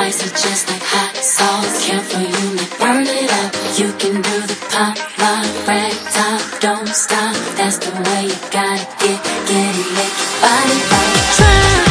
spicy just like hot sauce. Care for you, like burn it up. You can do the pop, rock, rag, top, don't stop. That's the way you gotta get, get it, make your body rock. Try.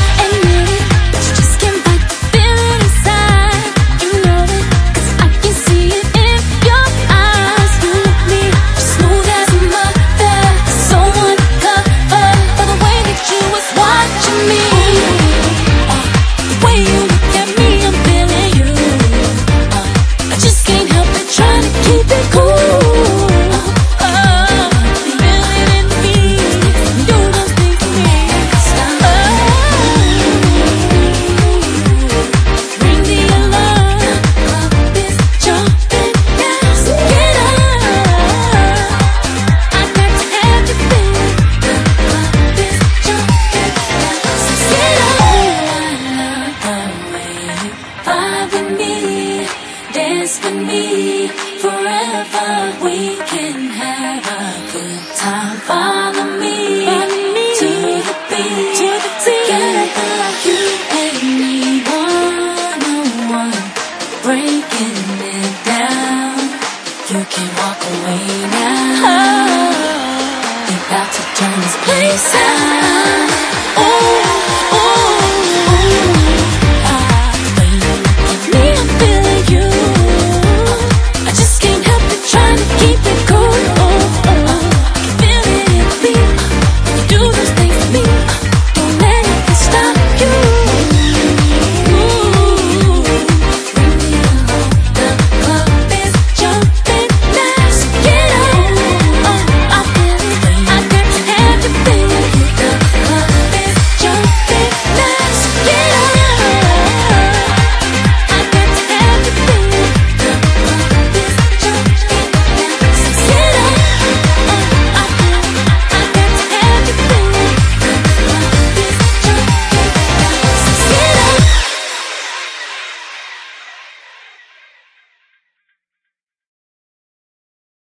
Dance with me forever. We can have a good time. Follow me, Follow me to the beat. To the Together, you and me, one on one, breaking it down. You can walk away now. Oh. About to turn this place out. Oh.